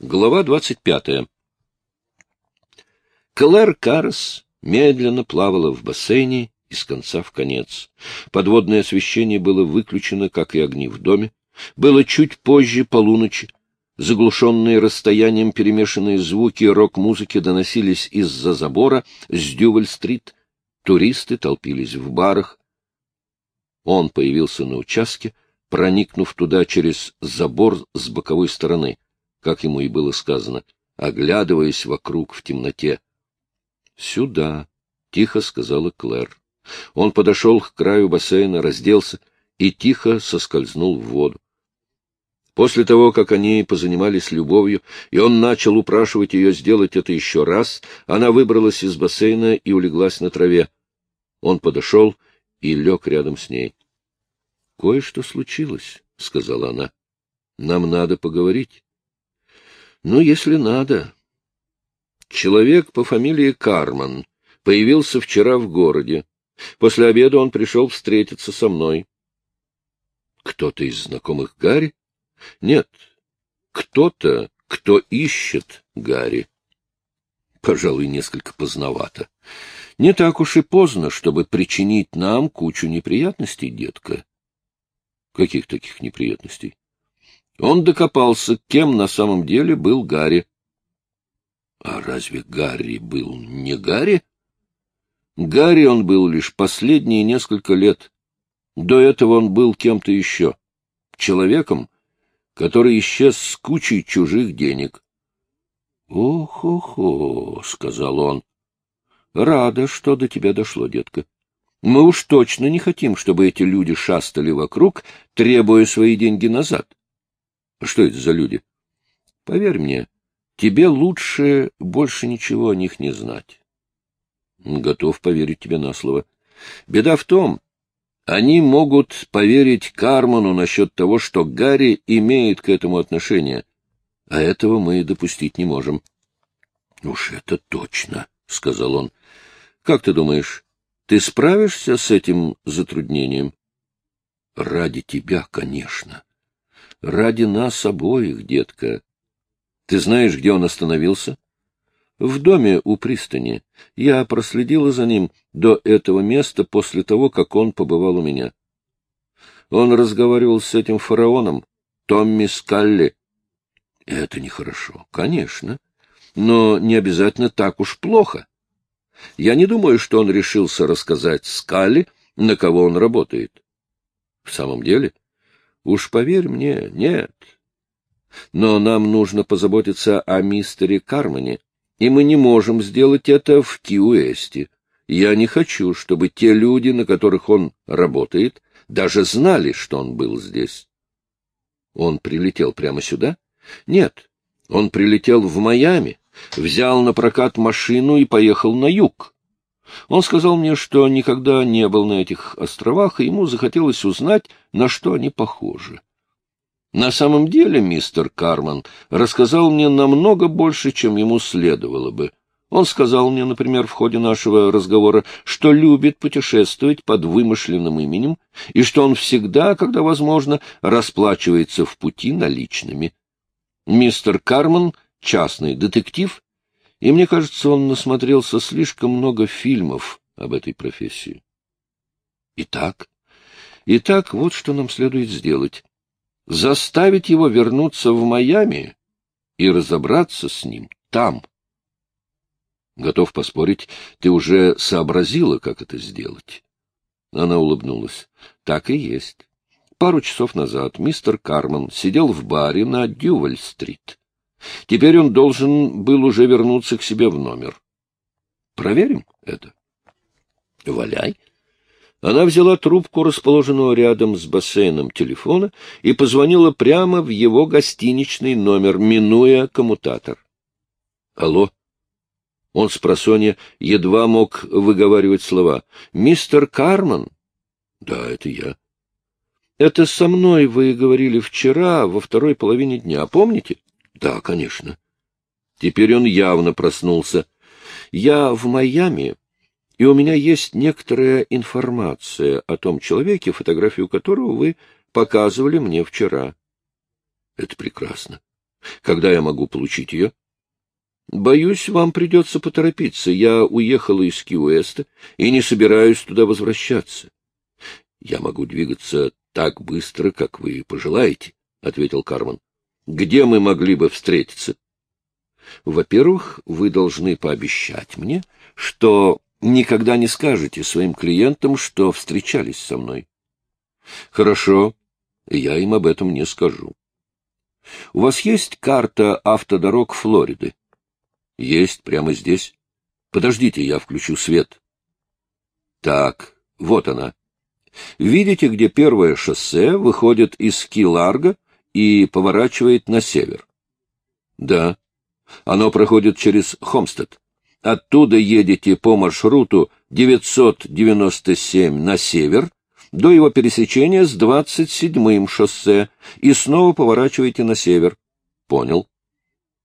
Глава двадцать пятая. Клэр Карс медленно плавала в бассейне из конца в конец. Подводное освещение было выключено, как и огни в доме. Было чуть позже полуночи. Заглушенные расстоянием перемешанные звуки рок-музыки доносились из-за забора с Дюваль-стрит. Туристы толпились в барах. Он появился на участке, проникнув туда через забор с боковой стороны как ему и было сказано, оглядываясь вокруг в темноте. — Сюда, — тихо сказала Клэр. Он подошел к краю бассейна, разделся и тихо соскользнул в воду. После того, как они позанимались любовью, и он начал упрашивать ее сделать это еще раз, она выбралась из бассейна и улеглась на траве. Он подошел и лег рядом с ней. — Кое-что случилось, — сказала она. — Нам надо поговорить. Ну, если надо. Человек по фамилии Карман появился вчера в городе. После обеда он пришел встретиться со мной. Кто-то из знакомых Гарри? Нет, кто-то, кто ищет Гарри. Пожалуй, несколько поздновато. Не так уж и поздно, чтобы причинить нам кучу неприятностей, детка. Каких таких неприятностей? Он докопался, кем на самом деле был Гарри. А разве Гарри был не Гарри? Гарри он был лишь последние несколько лет. До этого он был кем-то еще. Человеком, который исчез с кучей чужих денег. «Ох-охо», — сказал он. «Рада, что до тебя дошло, детка. Мы уж точно не хотим, чтобы эти люди шастали вокруг, требуя свои деньги назад. Что это за люди? Поверь мне, тебе лучше больше ничего о них не знать. Готов поверить тебе на слово. Беда в том, они могут поверить Карману насчет того, что Гарри имеет к этому отношение, а этого мы допустить не можем. — Уж это точно, — сказал он. — Как ты думаешь, ты справишься с этим затруднением? — Ради тебя, конечно ради нас обоих, детка. Ты знаешь, где он остановился? В доме у пристани. Я проследила за ним до этого места после того, как он побывал у меня. Он разговаривал с этим фараоном, Томми Скалли. Это нехорошо, конечно, но не обязательно так уж плохо. Я не думаю, что он решился рассказать Скалли, на кого он работает. В самом деле, Уж поверь мне, нет. Но нам нужно позаботиться о мистере Кармане, и мы не можем сделать это в Киуэсте. Я не хочу, чтобы те люди, на которых он работает, даже знали, что он был здесь. Он прилетел прямо сюда? Нет, он прилетел в Майами, взял на прокат машину и поехал на юг. Он сказал мне, что никогда не был на этих островах, и ему захотелось узнать, на что они похожи. На самом деле мистер Карман рассказал мне намного больше, чем ему следовало бы. Он сказал мне, например, в ходе нашего разговора, что любит путешествовать под вымышленным именем и что он всегда, когда возможно, расплачивается в пути наличными. Мистер Карман — частный детектив и мне кажется, он насмотрелся слишком много фильмов об этой профессии. Итак, итак, вот что нам следует сделать. Заставить его вернуться в Майами и разобраться с ним там. Готов поспорить, ты уже сообразила, как это сделать. Она улыбнулась. Так и есть. Пару часов назад мистер Карман сидел в баре на Дюваль-стрит. Теперь он должен был уже вернуться к себе в номер. Проверим это. Валяй. Она взяла трубку, расположенную рядом с бассейном телефона, и позвонила прямо в его гостиничный номер, минуя коммутатор. Алло. Он с просонья едва мог выговаривать слова. «Мистер Карман?» «Да, это я». «Это со мной вы говорили вчера, во второй половине дня, помните?» Да, конечно. Теперь он явно проснулся. Я в Майами, и у меня есть некоторая информация о том человеке, фотографию которого вы показывали мне вчера. Это прекрасно. Когда я могу получить ее? Боюсь, вам придется поторопиться. Я уехала из Киуэста и не собираюсь туда возвращаться. Я могу двигаться так быстро, как вы пожелаете, — ответил Карман. Где мы могли бы встретиться? Во-первых, вы должны пообещать мне, что никогда не скажете своим клиентам, что встречались со мной. Хорошо, я им об этом не скажу. У вас есть карта автодорог Флориды? Есть, прямо здесь. Подождите, я включу свет. Так, вот она. Видите, где первое шоссе выходит из Ки-Ларго и поворачивает на север? Да. Оно проходит через Хомстед. Оттуда едете по маршруту 997 на север до его пересечения с 27-м шоссе и снова поворачиваете на север. Понял.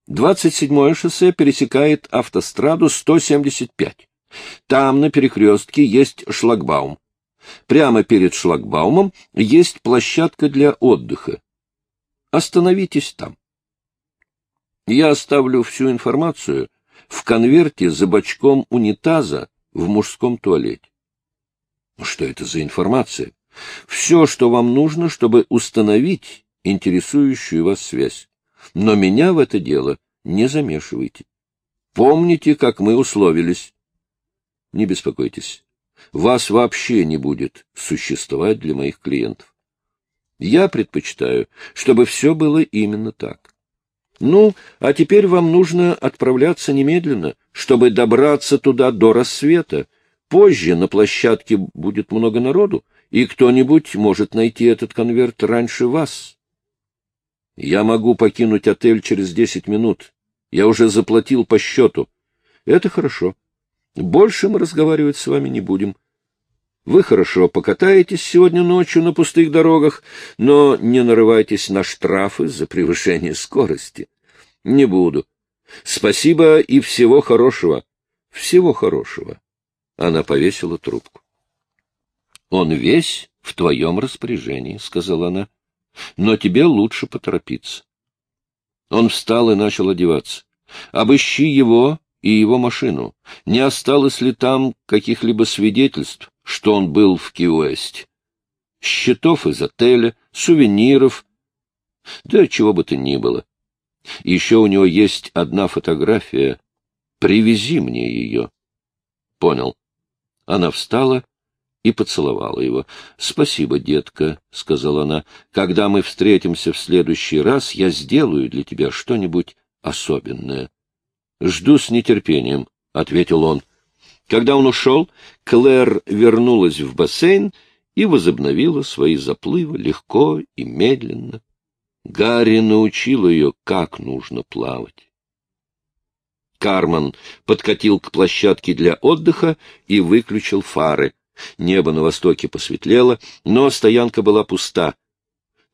27-е шоссе пересекает автостраду 175. Там на перекрестке есть шлагбаум. Прямо перед шлагбаумом есть площадка для отдыха. Остановитесь там. Я оставлю всю информацию в конверте за бачком унитаза в мужском туалете. Что это за информация? Все, что вам нужно, чтобы установить интересующую вас связь. Но меня в это дело не замешивайте. Помните, как мы условились. Не беспокойтесь. Вас вообще не будет существовать для моих клиентов. Я предпочитаю, чтобы все было именно так. Ну, а теперь вам нужно отправляться немедленно, чтобы добраться туда до рассвета. Позже на площадке будет много народу, и кто-нибудь может найти этот конверт раньше вас. Я могу покинуть отель через десять минут. Я уже заплатил по счету. Это хорошо. Больше мы разговаривать с вами не будем. Вы хорошо покатаетесь сегодня ночью на пустых дорогах, но не нарывайтесь на штрафы за превышение скорости. Не буду. Спасибо и всего хорошего. Всего хорошего. Она повесила трубку. Он весь в твоем распоряжении, — сказала она. — Но тебе лучше поторопиться. Он встал и начал одеваться. Обыщи его и его машину. Не осталось ли там каких-либо свидетельств, что он был в Киуэсте? Счетов из отеля, сувениров, да чего бы то ни было. Еще у него есть одна фотография. Привези мне ее. Понял. Она встала и поцеловала его. — Спасибо, детка, — сказала она. — Когда мы встретимся в следующий раз, я сделаю для тебя что-нибудь особенное. — Жду с нетерпением, — ответил он. Когда он ушел, Клэр вернулась в бассейн и возобновила свои заплывы легко и медленно. Гарри научил ее, как нужно плавать. Карман подкатил к площадке для отдыха и выключил фары. Небо на востоке посветлело, но стоянка была пуста.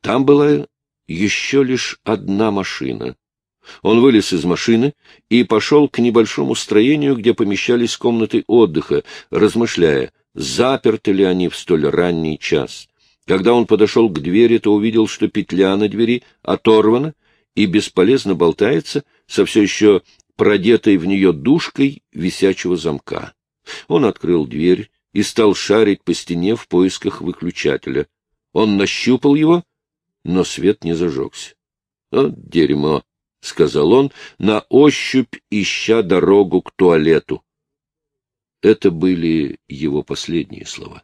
Там была еще лишь одна машина. Он вылез из машины и пошел к небольшому строению, где помещались комнаты отдыха, размышляя, заперты ли они в столь ранний час. Когда он подошел к двери, то увидел, что петля на двери оторвана и бесполезно болтается со все еще продетой в нее душкой висячего замка. Он открыл дверь и стал шарить по стене в поисках выключателя. Он нащупал его, но свет не зажегся. — Вот дерьмо! — сказал он, на ощупь ища дорогу к туалету. Это были его последние слова.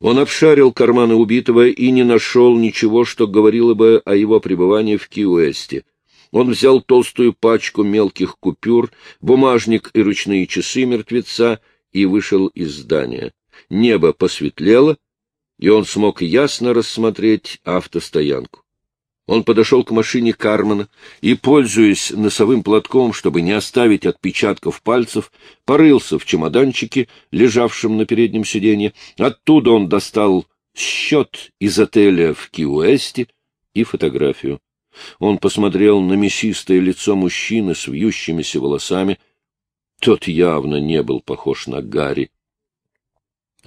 Он обшарил карманы убитого и не нашел ничего, что говорило бы о его пребывании в Киуэсте. Он взял толстую пачку мелких купюр, бумажник и ручные часы мертвеца и вышел из здания. Небо посветлело, и он смог ясно рассмотреть автостоянку. Он подошел к машине Кармана и, пользуясь носовым платком, чтобы не оставить отпечатков пальцев, порылся в чемоданчике, лежавшем на переднем сиденье. Оттуда он достал счет из отеля в Киуэсте и фотографию. Он посмотрел на мясистое лицо мужчины с вьющимися волосами. Тот явно не был похож на Гарри.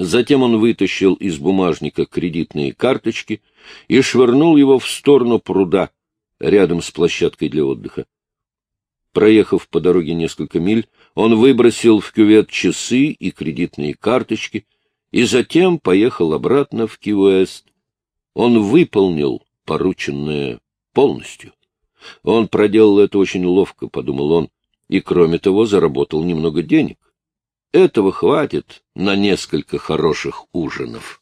Затем он вытащил из бумажника кредитные карточки и швырнул его в сторону пруда, рядом с площадкой для отдыха. Проехав по дороге несколько миль, он выбросил в кювет часы и кредитные карточки и затем поехал обратно в Ки-Уэст. Он выполнил порученное полностью. Он проделал это очень ловко, — подумал он, — и, кроме того, заработал немного денег. Этого хватит на несколько хороших ужинов.